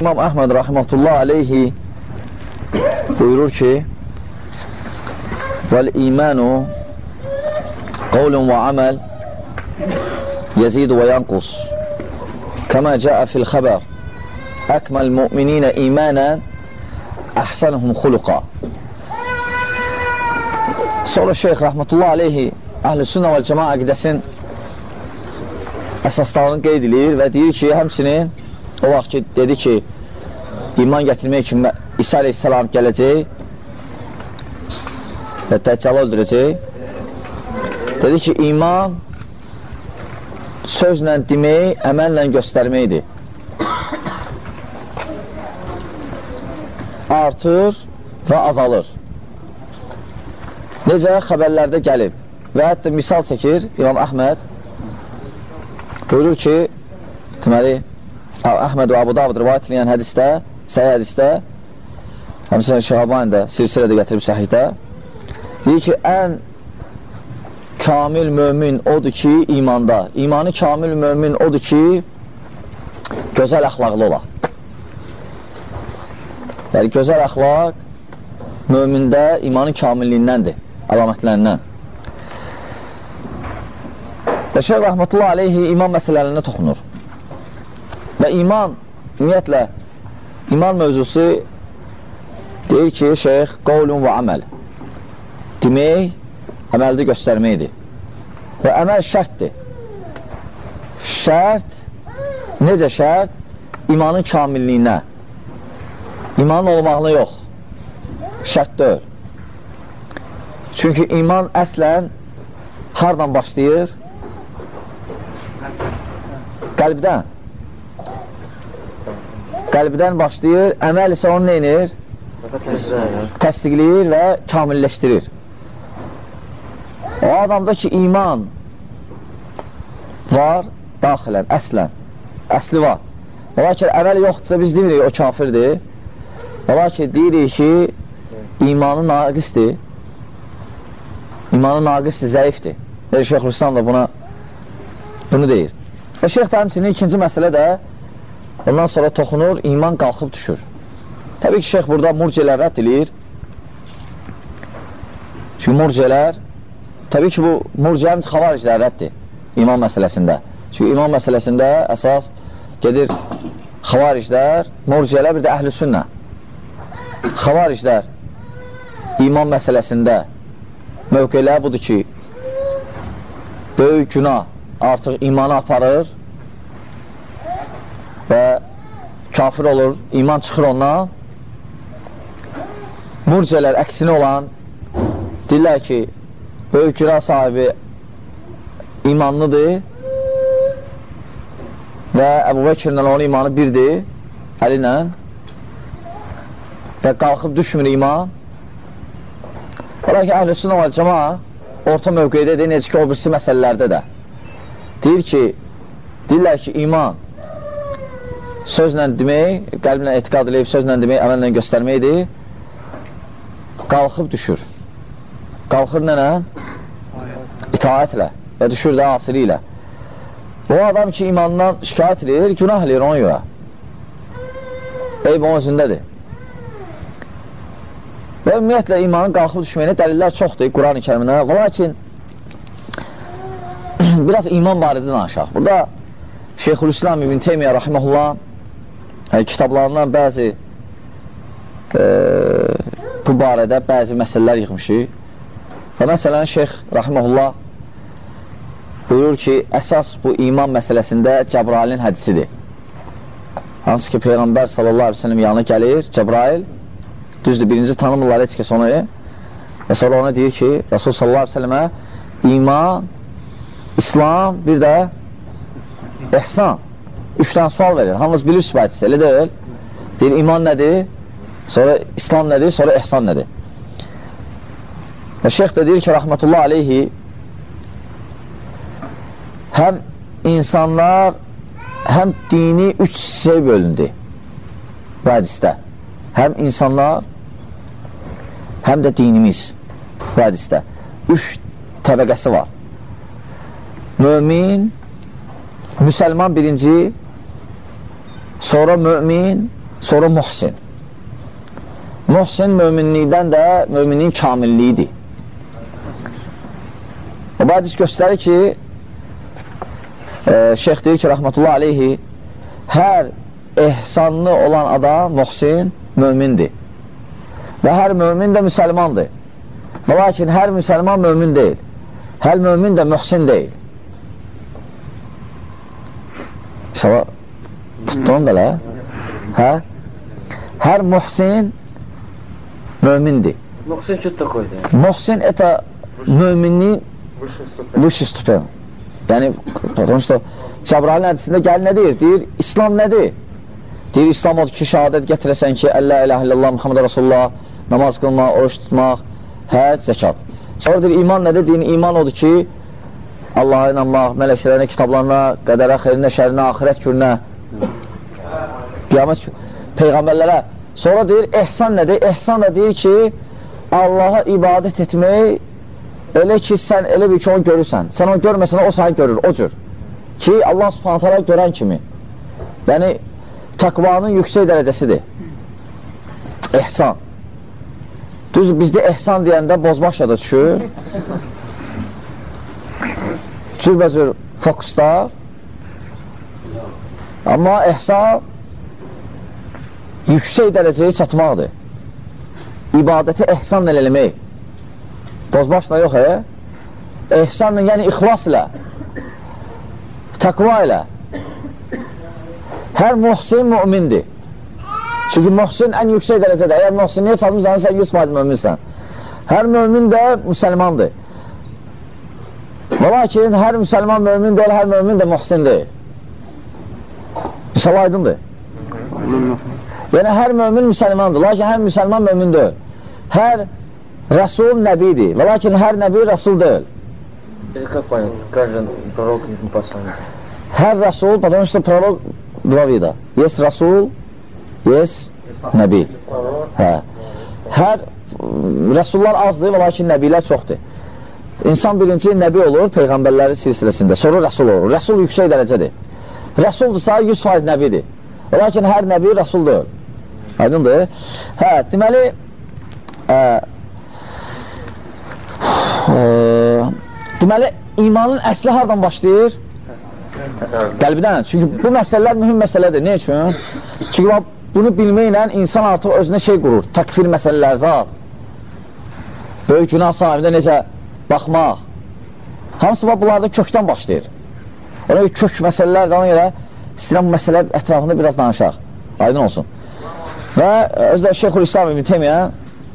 İmam Əhməd rahmetullah aleyhi buyurur ki Vel imanu qavlun və aməl yezidu və yanqus Kəmə cəə fil xəbər Əkməl müminə imanən əhsənuhum xuluqa Sonra şeyx rahmetullah aleyhi əhl-i sünnə və cəma əqidəsin əsaslarını qeyd edir və deyir ki, həmsinin o vaxt ki, dedi ki, iman gətirmək üçün İsa aleyhissalam gələcək və Dəccalı öldürəcək. Dedi ki, iman sözlə demək, əməllə göstərməkdir. Artır və azalır. Necə xəbərlərdə gəlib və hətta misal çəkir İmam Əhməd buyurur ki, deməli, Əhməd və Abu Davud rivayət edən hədisdə, səhih hədisdə, həmçinin Şəhaban da silsilədə gətirib səhihdə, deyir ki, ən kamil mömin odur ki, imanda, imanı kamil mömin odur ki, gözəl əxlaqlı ola. Yəni, gözəl əxlaq mömində imanın kamilliyindəndir, əlamətlərindən. Və Şeyh Rəhmətullah aleyhi iman məsələlərində toxunur. Və iman, ümumiyyətlə, iman mövzusu deyir ki, şeyx, qovlun və əməl. Demək, əməldə göstərməkdir. Və əməl şərtdir. Şərt, necə şərt? İmanın kamilliyinə. İmanın olmağına yox. Şərt deyil. Çünki iman əslən hardan başlayır? Qəlbdən. Qəlbdən başlayır, əməl isə onu neynir? Təsdiqləyir və kamilləşdirir. O adamda ki, iman var, daxilən, əslən, əsli var. Ola ki, əməl yoxdursa, biz demirik, o kafirdir. Ola ki, deyirik ki, imanı naqisdir. İmanı naqisdir, zəifdir. Deyir, Şeyh Rüstam da buna bunu deyir. Və şeyx da həmçinin ikinci məsələ də ondan sonra toxunur, iman qalxıb düşür. Təbii ki, şeyx burada murcələr rədd edir. Çünki murcələr, təbii ki, bu murcənin xavariclər rəddir iman məsələsində. Çünki iman məsələsində əsas gedir xavariclər, murcələr, bir də əhl-i sünnə. Xavariclər iman məsələsində mövqelər budur ki, böyük günah artıq imanı aparır və kafir olur, iman çıxır ondan. Murcələr əksinə olan deyirlər ki, böyük günah sahibi imanlıdır və Əbu Bəkirlə onun imanı birdir, əli ilə və qalxıb düşmür iman. Ola ki, əhl-i sünnə və cəma orta mövqeydədir, necə ki, o birisi məsələlərdə də. Deyir ki, deyirlər ki, iman sözlə demək, qəlblə etiqad edib, sözlə demək, əməllə göstərməkdir, qalxıb düşür. Qalxır nənə? İtaətlə və düşür də asili ilə. O adam ki, imandan şikayət edir, günah edir ona görə. Eyb onun özündədir. Və ümumiyyətlə, imanın qalxıb düşməyinə dəlillər çoxdur Quran-ı kəriminə. Və lakin, biraz iman barədə danışaq. Burada Şeyxülislam İbn Teymiyyə rahiməhullah yəni, kitablarından bəzi e, bu barədə bəzi məsələlər yığmışıq. Və məsələn, Şeyx rahiməhullah buyurur ki, əsas bu iman məsələsində Cəbrailin hədisidir. Hansı ki, Peyğəmbər sallallahu aleyhi ve sellem yanına gəlir, Cəbrail, düzdür, birinci tanımırlar heç kəs onu və sonra ona deyir ki, Rasul sallallahu aleyhi ve sellemə iman İslam, bir də ehsan. Üç dənə sual verir. Hamımız bilir sübhətisi, elə deyil. Deyir, iman nədir? Sonra İslam nədir? Sonra ehsan nədir? Və şeyx də deyir ki, rəhmətullah aleyhi həm insanlar həm dini üç hissəyə bölündü bu hədisdə. Həm insanlar həm də dinimiz bu hədisdə. Üç təbəqəsi var mömin, müsəlman birinci, sonra mömin, sonra muhsin. Muhsin möminlikdən də möminin kamilliyidir. O bu hadis göstərir ki, e, şeyx deyir ki, rəhmətullah aleyhi, hər ehsanlı olan adam, muhsin, mömindir. Və hər mömin də müsəlmandır. Və lakin hər müsəlman mömin deyil. Hər mömin də mühsin deyil. İnşallah tutdun belə. Hə? Hər muhsin mömindir. Muhsin что такое? Muhsin это möminliyin высший ступен. Yəni, потому что Cəbrailin hədisində gəl nə deyir? Deyir, İslam nədir? Deyir, İslam odur ki, şəhadət gətirəsən ki, Əllə ilə illallah, Muhammed Rasulullah, namaz qılmaq, oruç tutmaq, həc, zəkat. Sonra deyir, iman nədir? Deyir, iman odur ki, Allah'a inanmaq, mələklərinə, kitablarına, qədərə, xeyrinə, şərinə, axirət gününə, qiyamət peyğəmbərlərə. Sonra deyir, ehsan nədir? Ehsan da deyir ki, Allaha ibadət etmək elə ki, sən elə bir ki, onu görürsən. Sən onu görməsən, o səni görür, o cür. Ki, Allah subhanətələ görən kimi. Yəni, takvanın yüksək dərəcəsidir. Ehsan. Düz, bizdə ehsan deyəndə bozbaş da düşür. Cürbəcür fokuslar. Amma ehsan yüksək dərəcəyə çatmaqdır. İbadəti ehsanla eləmək. Bozbaşla yox, e? Ehsanla, yəni ixlas ilə, təqva ilə. Hər muhsin mümindir. Çünki muhsin ən yüksək dərəcədə. Əgər muhsinliyə çatmışsan, sən 100% müminsən. Hər mümin də müsəlmandır. Və lakin hər müsəlman mümin deyil, hər mümin də muhsin deyil. Misal aydındır. Yəni, hər mümin müsəlmandır, lakin hər müsəlman mümin deyil. Hər rəsul nəbidir, və lakin hər nəbi rəsul deyil. Это как понять? Каждый пророк не посланник. Hər rəsul, потому что prorok два вида. Есть rəsul, есть nəbi. Hə. Hər rəsullar azdır, və lakin nəbilər çoxdur. İnsan birinci nəbi olur peyğəmbərlərin silsiləsində, sonra rəsul olur. Rəsul yüksək dərəcədir. Rəsuldursa 100% nəbidir. Lakin hər nəbi rəsul deyil. Aydındır? Hə, deməli, ə, ə, deməli, imanın əsli hardan başlayır? Qəlbdən. Çünki bu məsələlər mühüm məsələdir. Ne üçün? Çünki bunu bilməklə insan artıq özünə şey qurur. Təkfir məsələlər zat. Böyük günah sahibində necə baxmaq. Hamısı bunlarda kökdən başlayır. Ona görə kök məsələlər ona görə istəyirəm bu məsələ ətrafında biraz danışaq. Aydın olsun. Və özdə Şeyxul İslam İbn Teymiyyə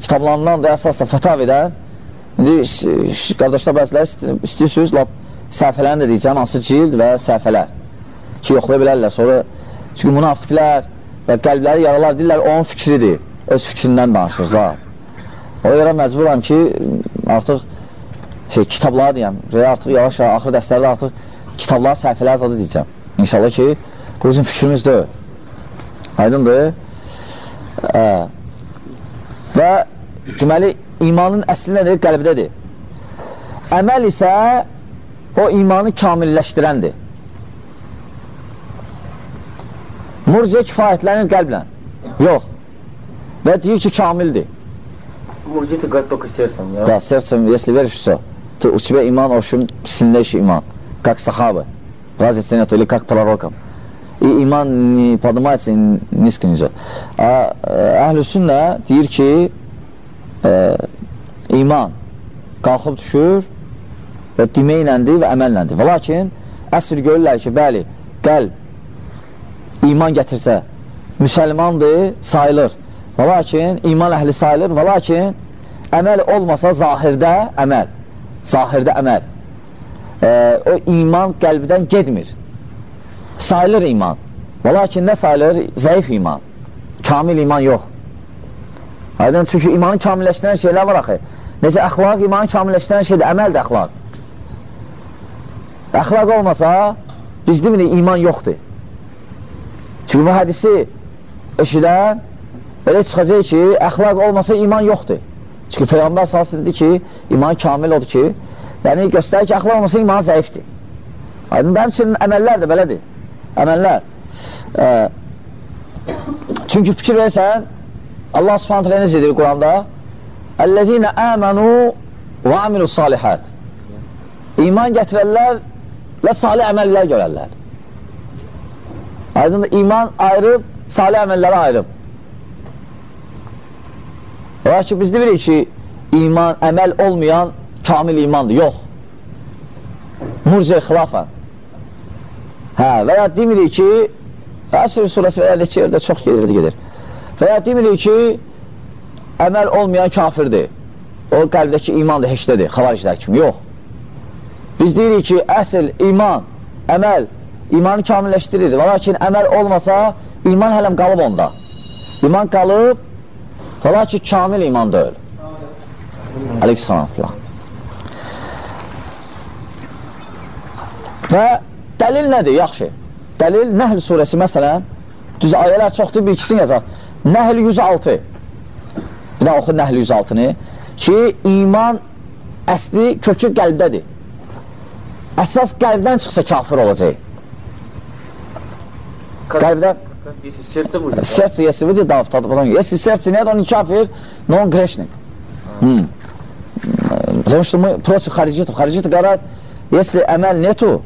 kitablarından da əsasla fətav edən indi qardaşlar bəziləri istəyirsiniz lap səhifələrini də deyəcəm, hansı cild və səhifələr ki, yoxlaya bilərlər. Sonra, çünki münafiqlər və qəlbləri yaralar deyirlər, onun fikridir, öz fikrindən danışır, zat. O görə məcburam ki, artıq şey, kitabları deyəm, artıq yavaş-yavaş axır dəstələrdə artıq kitablar, səhifələr zadı deyəcəm. İnşallah ki, bu bizim fikrimiz deyil. Aydındır? Ə, və deməli, imanın əsli nədir? Qəlbdədir. Əməl isə o imanı kamilləşdirəndir. Murciə kifayətlənir qəlblə. Yox. Və deyir ki, kamildir. Мурджи ты говорит только сердцем, да? Да, сердцем, если веришь, все, то у тебя иман, в общем, сильнейший иман, как сахабы. Разницы нет, или как пророкам. И iman не поднимается, низко не идет. А əhl-i sünnə deyir ki, e, iman qalxıb düşür və deməklədir və əməlləndir. Və lakin əsr görürlər ki, bəli, qəlb iman gətirsə, müsəlmandır, sayılır. Və lakin iman əhli sayılır, və lakin əməl olmasa zahirdə əməl, zahirdə əməl. E, o iman qəlbdən gedmir. Sayılır iman. Və lakin nə sayılır? Zəif iman. Kamil iman yox. Aydın, çünki imanı kamilləşdirən şeylər var axı. Necə əxlaq imanı kamilləşdirən şeydir, əməl də əxlaq. Əxlaq olmasa, biz demirik, iman yoxdur. Çünki bu hədisi eşidən elə çıxacaq ki, əxlaq olmasa iman yoxdur. Çünki Peyğəmbər salsın dedi ki, iman kamil odur ki, yəni göstərir ki, əxlaq olmasa iman zəifdir. Aydın, həmçinin əməllər də belədir. Əməllər. Ə, Çünki fikir versən, Allah subhanət hələ necə deyir Quranda? Əllezine əmənu və amilu salihət. İman gətirərlər və salih əməllər görərlər. Aydın iman ayırıb, salih əməlləri ayırıb. Ola ki, biz deyirik ki, iman, əməl olmayan kamil imandır. Yox. Murciə xilafən. Hə, və ya demirik ki, Əsr surəsi və ya neçə yerdə çox gedir, gedir. Və ya demirik ki, əməl olmayan kafirdir. O qəlbdəki imandır, heçdədir, xavariclər kimi. Yox. Biz deyirik ki, əsl iman, əməl, imanı kamilləşdirir. Və lakin əməl olmasa, iman hələm qalıb onda. İman qalıb, və lakin kamil iman deyil. Aleyküssalam. Və dəlil nədir? Yaxşı. Dəlil Nəhl surəsi məsələn, düz ayələr çoxdur, bir ikisini yazaq. Nəhl 106. Bir də oxu Nəhl 106-nı ki, iman əsli kökü qəlbdədir. Əsas qəlbdən çıxsa kafir olacaq. Qəlbdən Если сердце будет. сердце, если выйдет, да, потом, если сердце нет, он не кафир, но он грешник. М. Потому что мы против харижитов. Харижиты говорят, если амаль нету,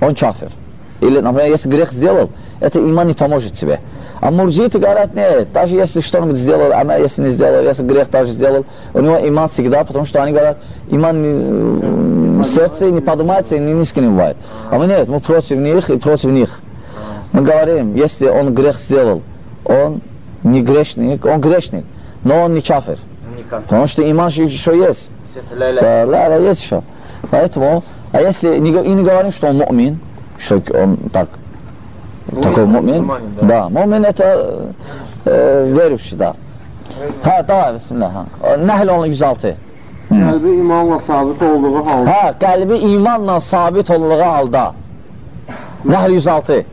он кафир. Или, например, если грех сделал, это иман не поможет тебе. А мурджиты говорят, нет, даже если что-нибудь сделал, амаль, если не сделал, если грех также сделал, у него иман всегда, потому что они говорят, иман не, в сердце не поднимается и не низко не бывает. А мы нет, мы против них и против них. Мы говорим, если он грех сделал, он не грешник, он грешник, но он не кафир. Не. Потому что иман еще есть. Сердце ля ля. Да, да, да, есть еще. Поэтому, а если не, го- и не говорим, что он мумин, что он так, такой мумин, мусульманин, да. да. мумин это э, верующий, да. Ha, давай, bismillah. Ha. Nəhl 106. Qəlbi imanla sabit olduğu halda Hə, qəlbi imanla sabit olduğu halda. Nəhl 106.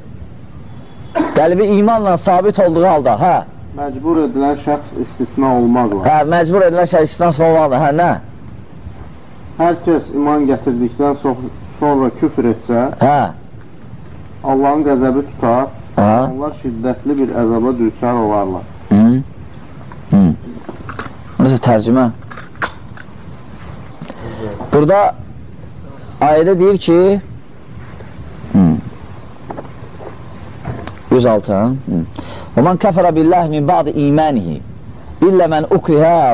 Qəlbi imanla sabit olduğu halda, hə. məcbur edilən şəxs istisna olmaqla. Hə, məcbur edilən şey istisnası olmalı. Hə, nə? Hər kəs iman gətirdikdən so- sonra küfr etsə, Hə. Allahın qəzəbi tutar, Hə. onlar şiddətli bir əzaba düçar olarlar. Hı. Hı. Necə tərcümə? Burada ayədə deyir ki hı. 106 hə? Hı. Və mən kəfərə billəh min ba'di imanihi illə mən ukrihə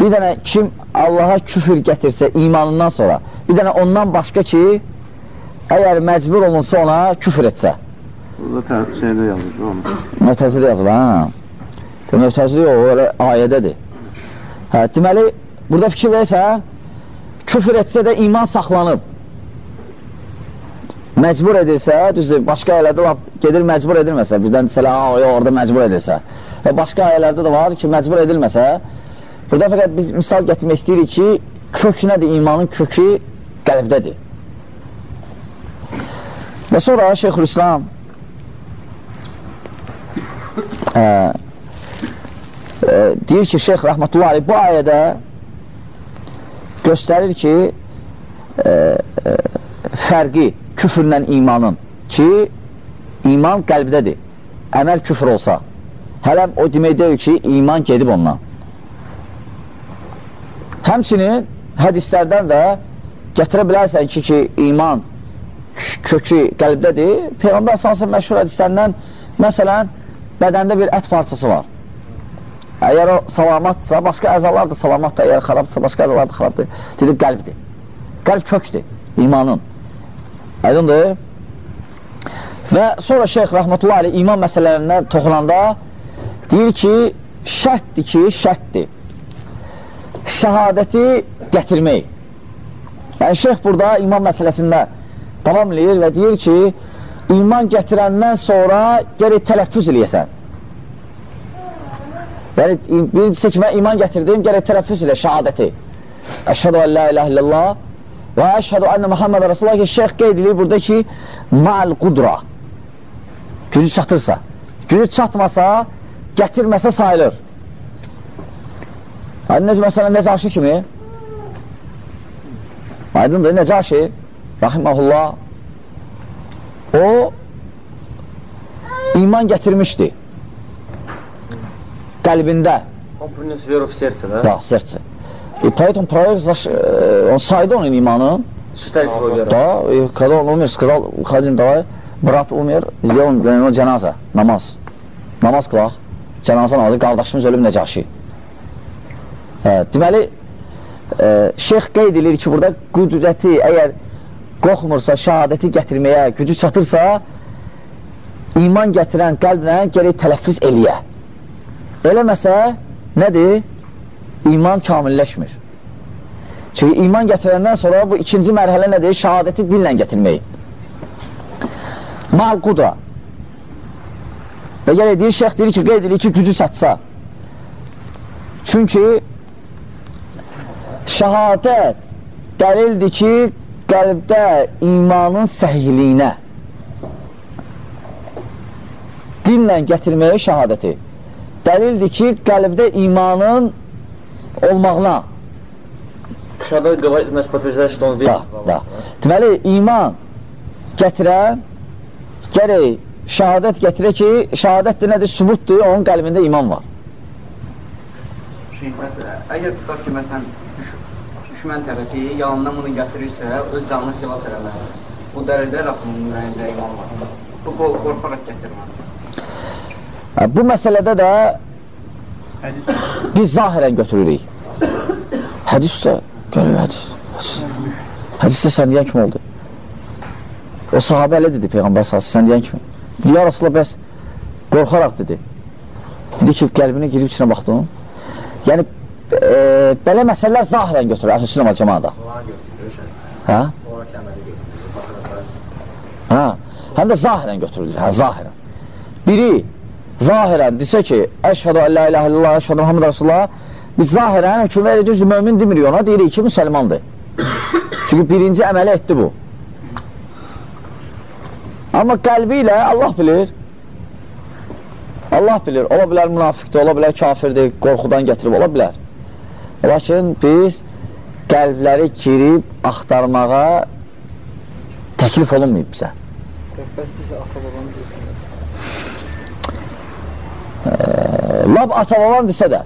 Bir dənə kim Allaha küfür gətirsə imanından sonra bir dənə ondan başqa ki əgər məcbur olunsa ona küfür etsə Burada şeydə yazır onu. Möhtəzili yazıb, hə? Möhtəzili yox, o elə ayədədir. Hə, deməli, burada fikir versən, küfür etsə də iman saxlanıb. Məcbur edilsə, düzdür, başqa ayələrdə lap gedir məcbur edilməsə, bizdən desələr, ha, yox, orada məcbur edilsə. Və başqa ayələrdə də var ki, məcbur edilməsə, burada fəqət biz misal gətirmək istəyirik ki, kök nədir? İmanın kökü qəlbdədir. Və sonra Şeyxülislam ə, ə, deyir ki, Şeyx Rəhmətullah Ali bu ayədə göstərir ki, ə, ə, fərqi küfrlə imanın ki, iman qəlbdədir. Əməl küfr olsa, hələm o demək deyil ki, iman gedib ondan. Həmçinin hədislərdən də gətirə bilərsən ki, ki, iman kökü qəlbdədir. Peyğəmbər sansı məşhur hədislərindən, məsələn, bədəndə bir ət parçası var. Əgər o salamatdırsa, başqa əzalar da salamatdır, əgər xarabdırsa, başqa əzalar da xarabdır. Dedik, qəlbdir. Qəlb kökdür, imanın. Aydındır. Və sonra Şeyx Rəhmətullah Ali iman məsələlərindən toxunanda deyir ki, şərtdir ki, şərtdir. Şəhadəti gətirmək. Yəni, şeyx burada iman məsələsində tamamlayır və deyir ki, iman gətirəndən sonra gərək tələffüz eləyəsən. Yəni, birincisi ki, mən iman gətirdim, gərək tələffüz elə şəhadəti. Əşhədu ən la ilahe illallah və əşhədu ənə Muhammed Rasulullah ki, şeyx qeyd edir burada ki, ma'al qudra. Gücü çatırsa. Gücü çatmasa, gətirməsə sayılır. Yəni, necə, məsələn, Nəcaşi kimi aydındır, Nəcaşi rahiməhullah o iman gətirmişdi qəlbində, Он принес веру в сердце, да? da, serce. И поэтому пророк, заш... э, он сайда onun imanı, Считай свою веру. да, и когда он умер, сказал, Хадим, давай, брат умер, сделаем для него cənazə, namaz. Namaz qılaq, cənazə namazı, qardaşımız ölüm Nəcaşi. Hə, deməli, e, şeyx qeyd edir ki, burada qüdrəti, əgər qorxmursa, şəhadəti gətirməyə gücü çatırsa, iman gətirən qəlblə gerək tələffüz eləyə. Eləməsə, nədir? İman kamilləşmir. Çünki iman gətirəndən sonra bu ikinci mərhələ nədir? Şəhadəti dillə gətirmək. Mal-qudra. Və gələ deyir, şeyx deyir ki, qeyd edir ki, gücü çatsa. Çünki Şəhadət dəlildir ki, qəlbdə imanın səhliyinə dillə gətirməyə şəhadəti dəlildir ki, qəlbdə imanın olmağına Şəhadət qəvayət nəsə patrizlər işte onu deyil. Da, da. Deməli, iman gətirən gərək şəhadət gətirə ki, şəhadət də nədir? Sübutdur, onun qəlbində iman var. Şey, məsələ, əgər tutaq ki, məsələn, düşmən tərəfi yalandan bunu gətirirsə, öz canını xilas eləməlidir. Bu dərəcə rəxmin ürəyində iman var. Bu qol qorxaraq gətirməlidir. Bu məsələdə də biz zahirən götürürük. Hədis də, görür hədis. Hədis- də sən deyən kimi oldu. O sahabə elə dedi Peyğəmbər sallallahu sən deyən kimi. Dedi, ya Rasulullah bəs qorxaraq dedi. Dedi ki, qəlbinə girib içinə baxdım. Yəni, e, belə məsələlər zahirən götürür, əhl-i sünnə cəmaada. Hə? Hə? Həm də zahirən götürülür, hə, zahirən. Biri zahirən desə ki, əşhədu əllə iləhə illallah, əşhədu Muhammed Rasulullah, biz zahirən hökm veririk, düzdür, mömin demirik ona, deyirik ki, müsəlmandır. Çünki birinci əməli etdi bu. Amma qəlbi ilə Allah bilir. Allah bilir, ola bilər münafiqdir, ola bilər kafirdir, qorxudan gətirib, ola bilər. Lakin biz qəlbləri girib axtarmağa təklif olunmayıb bizə. lab ata-baban desə də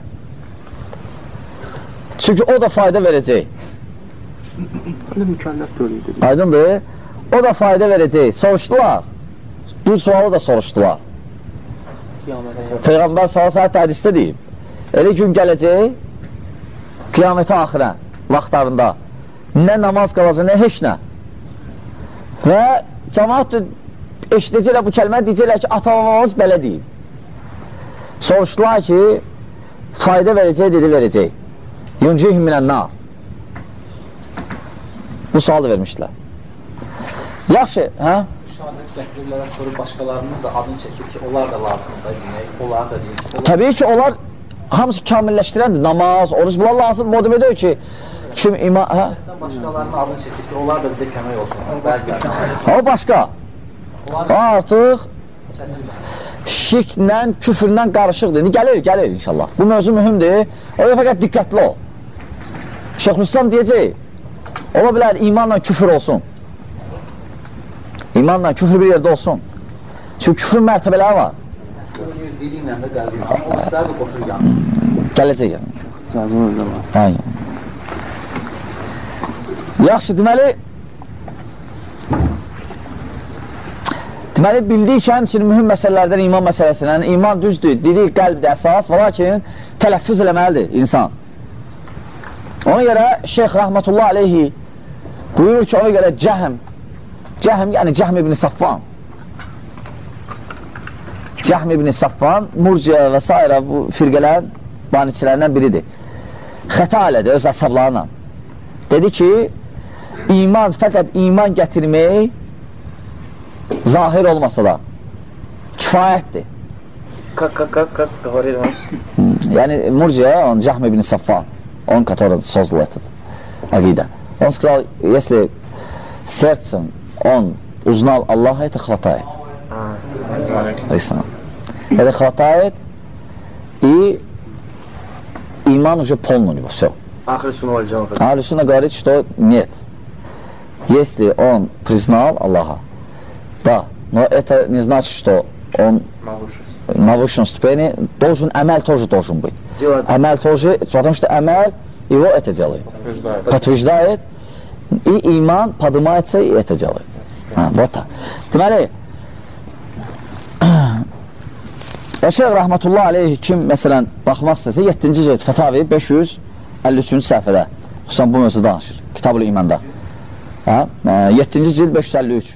çünki o da fayda verəcək. De öyleydi. aydındır o da fayda verəcək. Soruşdular. Bir sualı da soruşdular. Peyğəmbər sallallahu əleyhi hədisdə deyib elə gün gələcək qiyamətə axirən vaxtlarında nə namaz qalacaq, nə heç nə və cəmaat eşidəcəklər bu kəlmə deyəcəklər ki, ata-babamız belə deyib soruşdular ki, fayda verəcək, dedi verəcək. Yuncihim minən nar. Bu sualı vermişdilər. Yaxşı, hə? şəhadət gətirirlər, sonra başqalarının da adını çəkir ki, onlar da lazımdır demək, onlar da deyir. Onlar Təbii ki, onlar hamısı kamilləşdirəndir. Namaz, oruç, bunlar lazımdır. O demək deyil ki, kim iman... Hə? başqalarının adını çəkir ki, onlar da bizə kömək olsun. Ha, o başqa. Artıq şirklə, küfürlə qarışıqdır. İndi gəlir, gəlir inşallah. Bu mövzu mühümdür. O fəqət diqqətli ol. Şeyxülislam deyəcək, ola bilər imanla küfür olsun. İmanla küfür bir yerdə olsun. Çünki küfrün mərtəbələri var. İlə də qəlbi ilə. Amma o istər də qoşur yanı. Gələcək yəni. Yazın öyle var. Aynen. Yaxşı, deməli Deməli, bildik ki, həmçinin mühüm məsələlərdən iman məsələsindən, iman düzdür, dili, qəlbdə əsas, və lakin tələffüz eləməlidir insan. Ona görə Şeyx Rəhmətullah aleyhi buyurur ki, ona görə cəhm, cəhm, yəni Cəhm ibn Safvan, Cəhm ibn Safvan, Murciə və s. bu firqələrin baniçilərindən biridir. Xəta elədi öz əsablarına. Dedi ki, iman, fəqət iman gətirmək zahir olmasa da kifayətdir. Как, как, как, как говорит он? Yani Murciya, он Джахм ibn Саффан, он, который создал этот акида. Он сказал, если сердцем он узнал Аллаха, это хватает. А, Алейхиссалам. Это хватает, и иман уже полный у него, все. Ахли Сунна Джама. Ахли Сунна говорит, что нет. Если он признал Аллаха, да, но это не значит, что он Нарушен ступени, должен амел тоже должен быть. Делать Амел тоже, потому что амел его это делает. Подтверждает, и иман поднимается и это делает. Ha, вот так. Deməli, Və Şeyh Rəhmətullah aleyhi kim, məsələn, baxmaq istəsə, 7-ci cilt Fətavi 553-cü səhifədə, xüsusən bu mövzu danışır, Kitab-ül İmanda. Hə? 7-ci cilt 553.